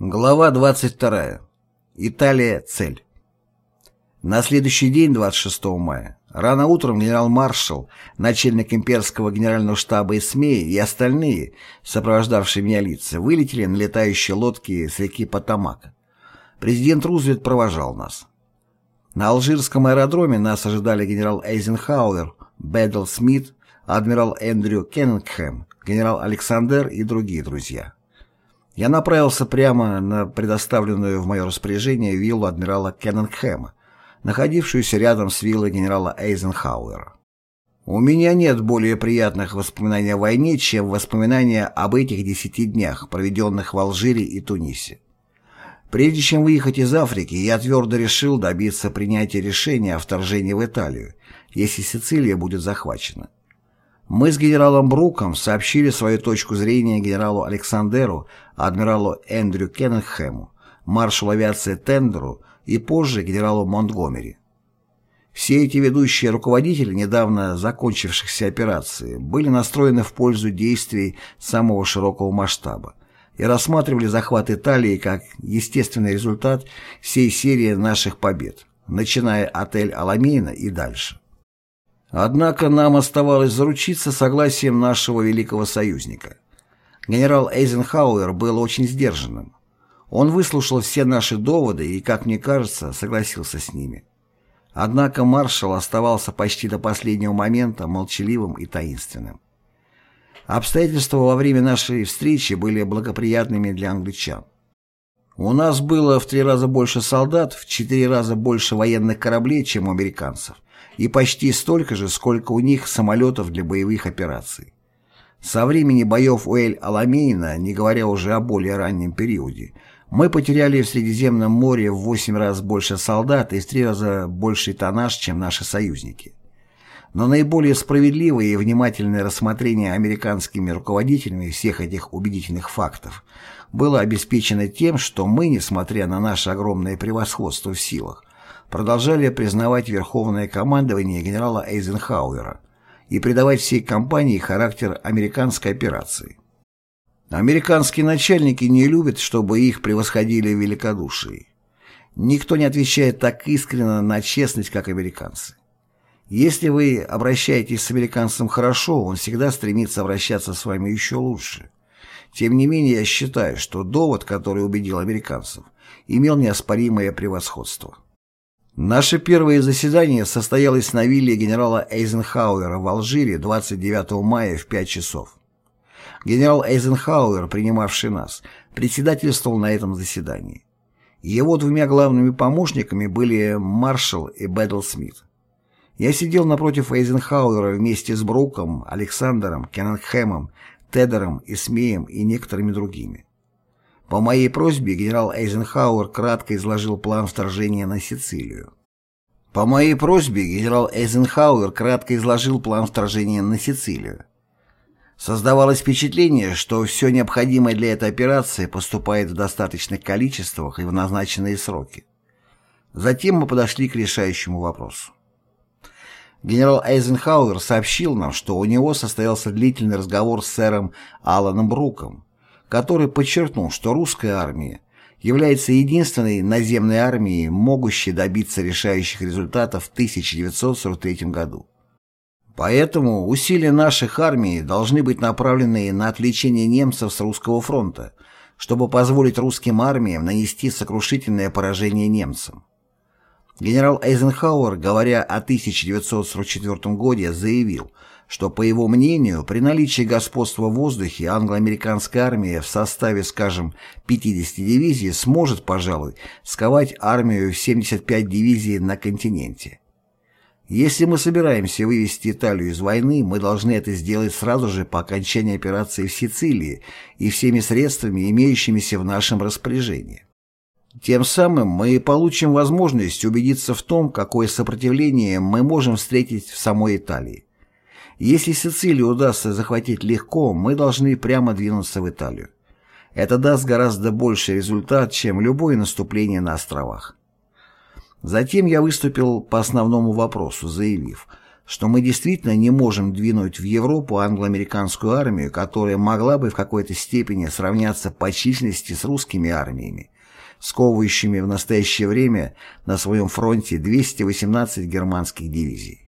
Глава 22. Италия. Цель. На следующий день, 26 мая, рано утром генерал-маршал, начальник имперского генерального штаба ИСМЕ и остальные, сопровождавшие меня лица, вылетели на летающей лодке с реки Потамак. Президент Рузвельт провожал нас. На Алжирском аэродроме нас ожидали генерал Эйзенхауэр, Бэддл Смит, адмирал Эндрю Кеннингхэм, генерал Александр и другие друзья. Я направился прямо на предоставленную в мое распоряжение виллу адмирала Кеннингхэма, находившуюся рядом с виллой генерала Эйзенхауэра. У меня нет более приятных воспоминаний о войне, чем воспоминания об этих десяти днях, проведенных в Алжире и Тунисе. Прежде чем выехать из Африки, я твердо решил добиться принятия решения о вторжении в Италию, если Сицилия будет захвачена. Мы с генералом Бруком сообщили свою точку зрения генералу Александеру, адмиралу Эндрю Кеннингхэму, маршалу авиации Тендеру и позже генералу Монтгомери. Все эти ведущие руководители недавно закончившихся операций были настроены в пользу действий самого широкого масштаба и рассматривали захват Италии как естественный результат всей серии наших побед, начиная от Эль-Аламейна и дальше. Однако нам оставалось заручиться согласием нашего великого союзника. Генерал Эйзенхауэр был очень сдержанным. Он выслушал все наши доводы и, как мне кажется, согласился с ними. Однако маршал оставался почти до последнего момента молчаливым и таинственным. Обстоятельства во время нашей встречи были благоприятными для англичан. У нас было в три раза больше солдат, в четыре раза больше военных кораблей, чем у американцев, и почти столько же, сколько у них самолетов для боевых операций. Со времени боев у Эль-Аламейна, не говоря уже о более раннем периоде, мы потеряли в Средиземном море в 8 раз больше солдат и в 3 раза больше тоннаж, чем наши союзники. Но наиболее справедливое и внимательное рассмотрение американскими руководителями всех этих убедительных фактов было обеспечено тем, что мы, несмотря на наше огромное превосходство в силах, продолжали признавать верховное командование генерала Эйзенхауэра и придавать всей кампании характер американской операции. Американские начальники не любят, чтобы их превосходили в великодушии. Никто не отвечает так искренне на честность, как американцы. Если вы обращаетесь с американцем хорошо, он всегда стремится обращаться с вами еще лучше. Тем не менее, я считаю, что довод, который убедил американцев, имел неоспоримое превосходство. Наше первое заседание состоялось на вилле генерала Эйзенхауэра в Алжире 29 мая в 5 часов. Генерал Эйзенхауэр, принимавший нас, председательствовал на этом заседании. Его двумя главными помощниками были маршал и Бэдл Смит. Я сидел напротив Эйзенхауэра вместе с Бруком, Александром, Кеннингхэмом, Тедером, Исмеем и некоторыми другими. По моей просьбе генерал Эйзенхауэр кратко изложил план вторжения на Сицилию. По моей просьбе генерал Эйзенхауэр кратко изложил план вторжения на Сицилию. Создавалось впечатление, что все необходимое для этой операции поступает в достаточных количествах и в назначенные сроки. Затем мы подошли к решающему вопросу. Генерал Эйзенхауэр сообщил нам, что у него состоялся длительный разговор с сэром Аланом Бруком, который подчеркнул, что русская армия является единственной наземной армией, могущей добиться решающих результатов в 1943 году. Поэтому усилия наших армий должны быть направлены на отвлечение немцев с русского фронта, чтобы позволить русским армиям нанести сокрушительное поражение немцам. Генерал Эйзенхауэр, говоря о 1944 году, заявил, что, по его мнению, при наличии господства в воздухе англо-американская армия в составе, скажем, 50 дивизий сможет, пожалуй, сковать армию в 75 дивизий на континенте. Если мы собираемся вывести Италию из войны, мы должны это сделать сразу же по окончании операции в Сицилии и всеми средствами, имеющимися в нашем распоряжении. Тем самым мы получим возможность убедиться в том, какое сопротивление мы можем встретить в самой Италии. Если Сицилию удастся захватить легко, мы должны прямо двинуться в Италию. Это даст гораздо больший результат, чем любое наступление на островах. Затем я выступил по основному вопросу, заявив, что мы действительно не можем двинуть в Европу англо-американскую армию, которая могла бы в какой-то степени сравняться по численности с русскими армиями, сковывающими в настоящее время на своем фронте 218 германских дивизий.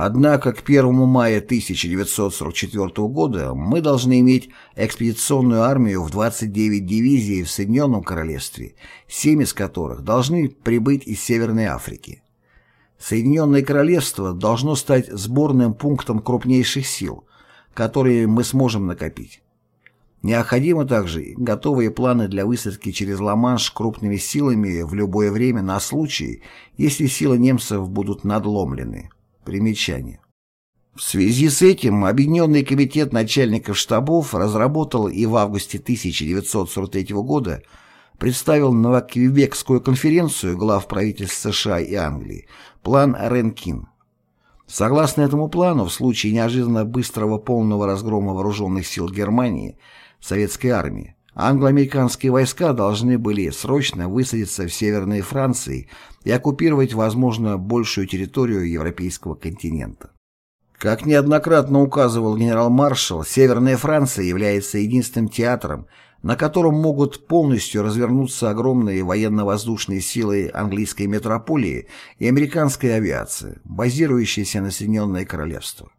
Однако к 1 мая 1944 года мы должны иметь экспедиционную армию в 29 дивизий в Соединенном Королевстве, 7 из которых должны прибыть из Северной Африки. Соединенное Королевство должно стать сборным пунктом крупнейших сил, которые мы сможем накопить. Необходимы также готовые планы для высадки через Ла-Манш крупными силами в любое время на случай, если силы немцев будут надломлены. Примечание. В связи с этим Объединенный комитет начальников штабов разработал и в августе 1943 года представил на Квебекскую конференцию глав правительств США и Англии план Ренкин. Согласно этому плану, в случае неожиданно быстрого полного разгрома вооруженных сил Германии, советской армии, англо-американские войска должны были срочно высадиться в Северной Франции и оккупировать, возможно, большую территорию европейского континента. Как неоднократно указывал генерал-маршал, Северная Франция является единственным театром, на котором могут полностью развернуться огромные военно-воздушные силы английской метрополии и американской авиации, базирующиеся на Соединенное Королевство.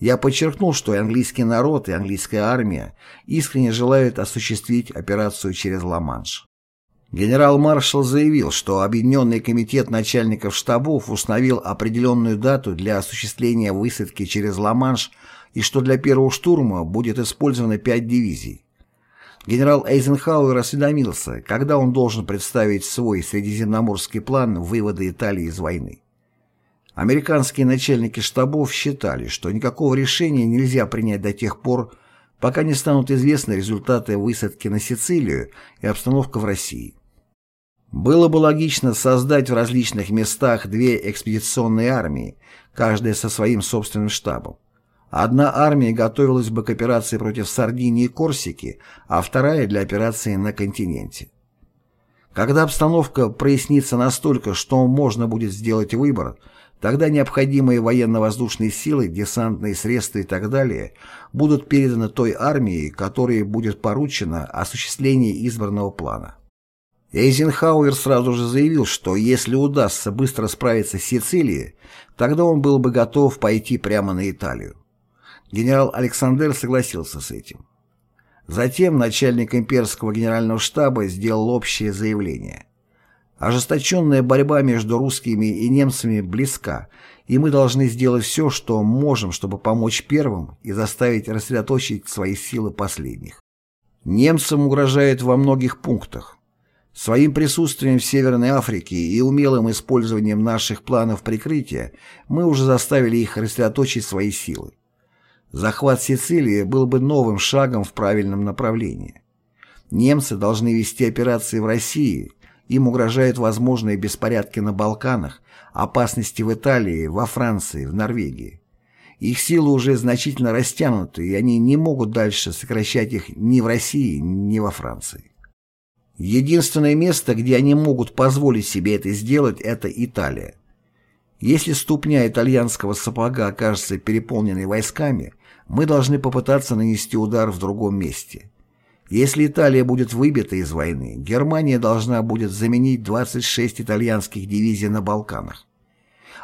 Я подчеркнул, что и английский народ, и английская армия искренне желают осуществить операцию через Ла-Манш. Генерал-маршал заявил, что Объединенный комитет начальников штабов установил определенную дату для осуществления высадки через Ла-Манш и что для первого штурма будет использовано пять дивизий. Генерал Эйзенхауэр осведомился, когда он должен представить свой средиземноморский план вывода Италии из войны. Американские начальники штабов считали, что никакого решения нельзя принять до тех пор, пока не станут известны результаты высадки на Сицилию и обстановка в России. Было бы логично создать в различных местах две экспедиционные армии, каждая со своим собственным штабом. Одна армия готовилась бы к операции против Сардинии и Корсики, а вторая для операции на континенте. Когда обстановка прояснится настолько, что можно будет сделать выбор, тогда необходимые военно-воздушные силы, десантные средства и так далее будут переданы той армии, которой будет поручено осуществление избранного плана. Эйзенхауэр сразу же заявил, что если удастся быстро справиться с Сицилией, тогда он был бы готов пойти прямо на Италию. Генерал Александр согласился с этим. Затем начальник имперского генерального штаба сделал общее заявление. Ожесточенная борьба между русскими и немцами близка, и мы должны сделать все, что можем, чтобы помочь первым и заставить рассредоточить свои силы последних. Немцам угрожает во многих пунктах. Своим присутствием в Северной Африке и умелым использованием наших планов прикрытия мы уже заставили их рассредоточить свои силы. Захват Сицилии был бы новым шагом в правильном направлении. Немцы должны вести операции в России, им угрожают возможные беспорядки на Балканах, опасности в Италии, во Франции, в Норвегии. Их силы уже значительно растянуты, и они не могут дальше сокращать их ни в России, ни во Франции. Единственное место, где они могут позволить себе это сделать, это Италия. Если ступня итальянского сапога окажется переполненной войсками, мы должны попытаться нанести удар в другом месте. Если Италия будет выбита из войны, Германия должна будет заменить 26 итальянских дивизий на Балканах.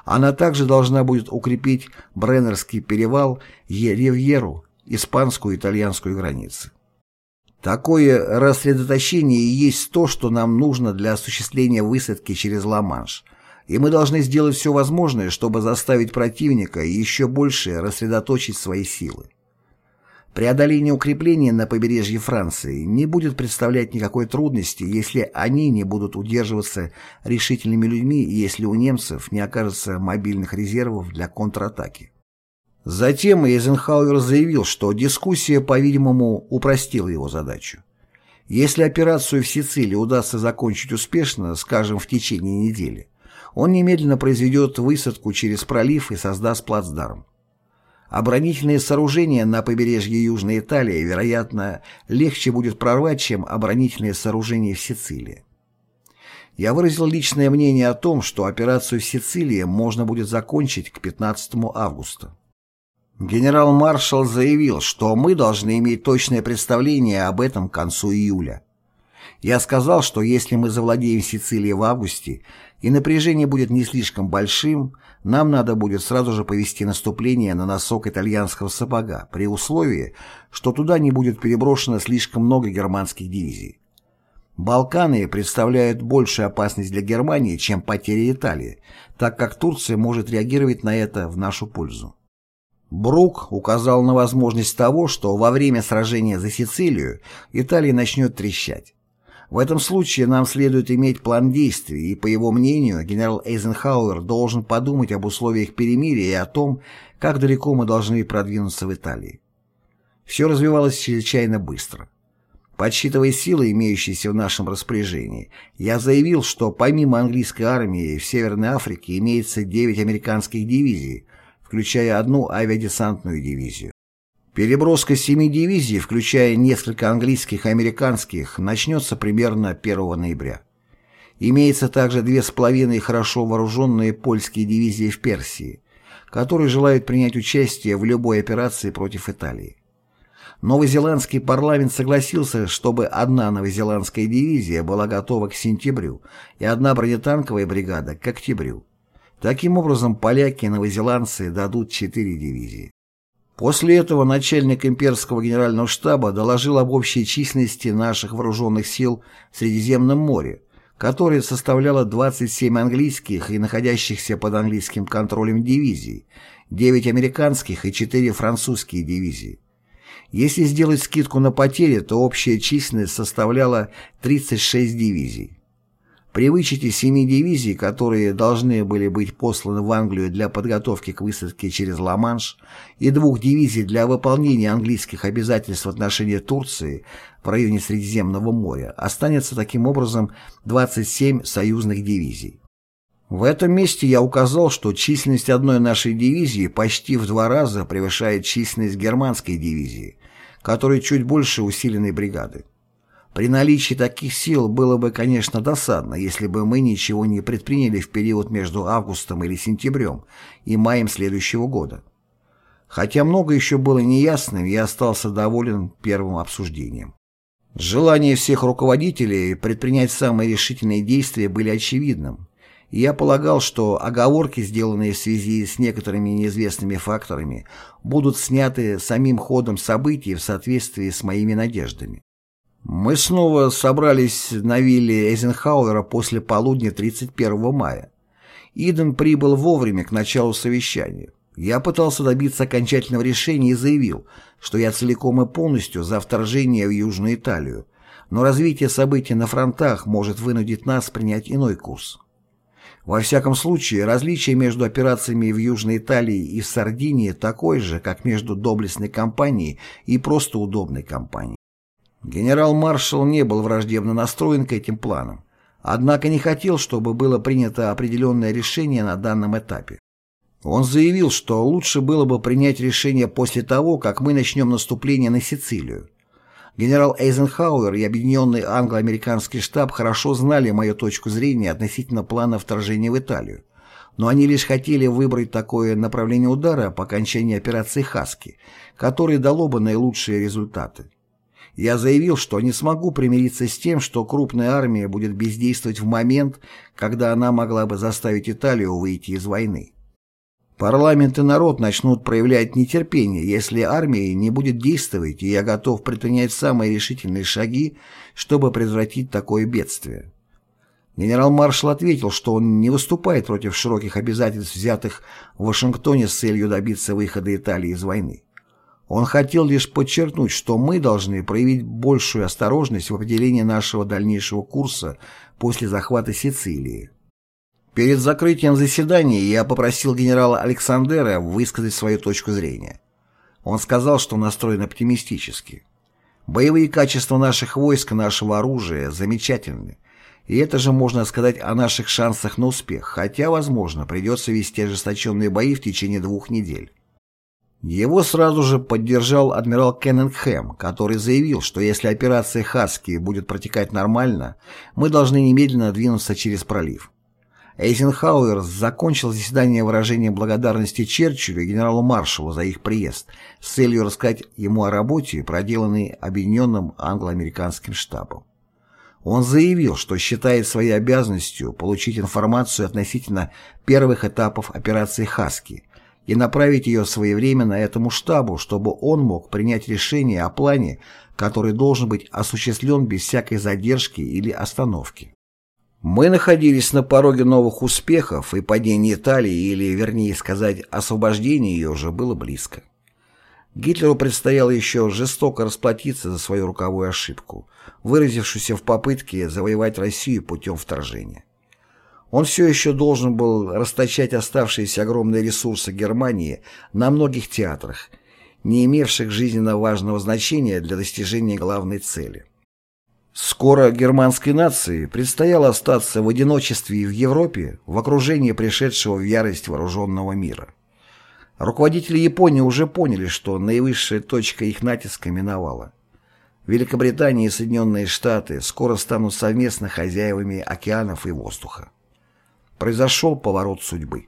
Она также должна будет укрепить Бреннерский перевал и Ривьеру, испанскую и итальянскую границы. Такое рассредоточение и есть то, что нам нужно для осуществления высадки через Ла-Манш – и мы должны сделать все возможное, чтобы заставить противника еще больше рассредоточить свои силы. Преодоление укреплений на побережье Франции не будет представлять никакой трудности, если они не будут удерживаться решительными людьми и если у немцев не окажется мобильных резервов для контратаки. Затем Эйзенхауэр заявил, что дискуссия, по-видимому, упростила его задачу. Если операцию в Сицилии удастся закончить успешно, скажем, в течение недели, он немедленно произведет высадку через пролив и создаст плацдарм. Оборонительные сооружения на побережье Южной Италии, вероятно, легче будет прорвать, чем оборонительные сооружения в Сицилии. Я выразил личное мнение о том, что операцию в Сицилии можно будет закончить к 15 августа. Генерал-маршал заявил, что мы должны иметь точное представление об этом к концу июля. Я сказал, что если мы завладеем Сицилией в августе, и напряжение будет не слишком большим, нам надо будет сразу же повести наступление на носок итальянского сапога, при условии, что туда не будет переброшено слишком много германских дивизий. Балканы представляют большую опасность для Германии, чем потери Италии, так как Турция может реагировать на это в нашу пользу. Брук указал на возможность того, что во время сражения за Сицилию Италия начнет трещать. В этом случае нам следует иметь план действий, и, по его мнению, генерал Эйзенхауэр должен подумать об условиях перемирия и о том, как далеко мы должны продвинуться в Италии. Все развивалось чрезвычайно быстро. Подсчитывая силы, имеющиеся в нашем распоряжении, я заявил, что помимо английской армии в Северной Африке имеется 9 американских дивизий, включая одну авиадесантную дивизию. Переброска семи дивизий, включая несколько английских и американских, начнется примерно 1 ноября. Имеется также две с половиной хорошо вооруженные польские дивизии в Персии, которые желают принять участие в любой операции против Италии. Новозеландский парламент согласился, чтобы одна новозеландская дивизия была готова к сентябрю и одна бронетанковая бригада к октябрю. Таким образом, поляки и новозеландцы дадут четыре дивизии. После этого начальник имперского генерального штаба доложил об общей численности наших вооруженных сил в Средиземном море, которая составляла 27 английских и находящихся под английским контролем дивизий, 9 американских и 4 французские дивизии. Если сделать скидку на потери, то общая численность составляла 36 дивизий. При вычете семи дивизий, которые должны были быть посланы в Англию для подготовки к высадке через Ла-Манш, и двух дивизий для выполнения английских обязательств в отношении Турции в районе Средиземного моря, останется таким образом 27 союзных дивизий. В этом месте я указал, что численность одной нашей дивизии почти в два раза превышает численность германской дивизии, которая чуть больше усиленной бригады. При наличии таких сил было бы, конечно, досадно, если бы мы ничего не предприняли в период между августом или сентябрем и маем следующего года. Хотя много еще было неясным, я остался доволен первым обсуждением. Желание всех руководителей предпринять самые решительные действия были очевидным, и я полагал, что оговорки, сделанные в связи с некоторыми неизвестными факторами, будут сняты самим ходом событий в соответствии с моими надеждами. Мы снова собрались на вилле Эйзенхауэра после полудня 31 мая. Иден прибыл вовремя к началу совещания. Я пытался добиться окончательного решения и заявил, что я целиком и полностью за вторжение в Южную Италию, но развитие событий на фронтах может вынудить нас принять иной курс. Во всяком случае, различие между операциями в Южной Италии и в Сардинии такое же, как между доблестной кампанией и просто удобной кампанией. Генерал-маршал не был враждебно настроен к этим планам, однако не хотел, чтобы было принято определенное решение на данном этапе. Он заявил, что лучше было бы принять решение после того, как мы начнем наступление на Сицилию. Генерал Эйзенхауэр и объединенный англо-американский штаб хорошо знали мою точку зрения относительно плана вторжения в Италию, но они лишь хотели выбрать такое направление удара по окончании операции «Хаски», которое дало бы наилучшие результаты. Я заявил, что не смогу примириться с тем, что крупная армия будет бездействовать в момент, когда она могла бы заставить Италию выйти из войны. Парламент и народ начнут проявлять нетерпение, если армия не будет действовать, и я готов предпринять самые решительные шаги, чтобы предотвратить такое бедствие. Генерал-маршал ответил, что он не выступает против широких обязательств, взятых в Вашингтоне с целью добиться выхода Италии из войны. Он хотел лишь подчеркнуть, что мы должны проявить большую осторожность в определении нашего дальнейшего курса после захвата Сицилии. Перед закрытием заседания я попросил генерала Александера высказать свою точку зрения. Он сказал, что настроен оптимистически. Боевые качества наших войск и нашего оружия замечательны, и это же можно сказать о наших шансах на успех, хотя, возможно, придется вести ожесточенные бои в течение двух недель. Его сразу же поддержал адмирал Кеннингхэм, который заявил, что если операция «Хаски» будет протекать нормально, мы должны немедленно двинуться через пролив. Эйзенхауэр закончил заседание выражением благодарности Черчиллю и генералу-маршалу за их приезд с целью рассказать ему о работе, проделанной Объединенным англо-американским штабом. Он заявил, что считает своей обязанностью получить информацию относительно первых этапов операции «Хаски», и направить ее своевременно этому штабу, чтобы он мог принять решение о плане, который должен быть осуществлен без всякой задержки или остановки. Мы находились на пороге новых успехов, и падение Италии, или, вернее сказать, освобождение ее уже было близко. Гитлеру предстояло еще жестоко расплатиться за свою руковую ошибку, выразившуюся в попытке завоевать Россию путем вторжения. Он все еще должен был расточать оставшиеся огромные ресурсы Германии на многих театрах, не имевших жизненно важного значения для достижения главной цели. Скоро германской нации предстояло остаться в одиночестве в Европе в окружении пришедшего в ярость вооруженного мира. Руководители Японии уже поняли, что наивысшая точка их натиска миновала. Великобритания и Соединенные Штаты скоро станут совместно хозяевами океанов и воздуха произошел поворот судьбы.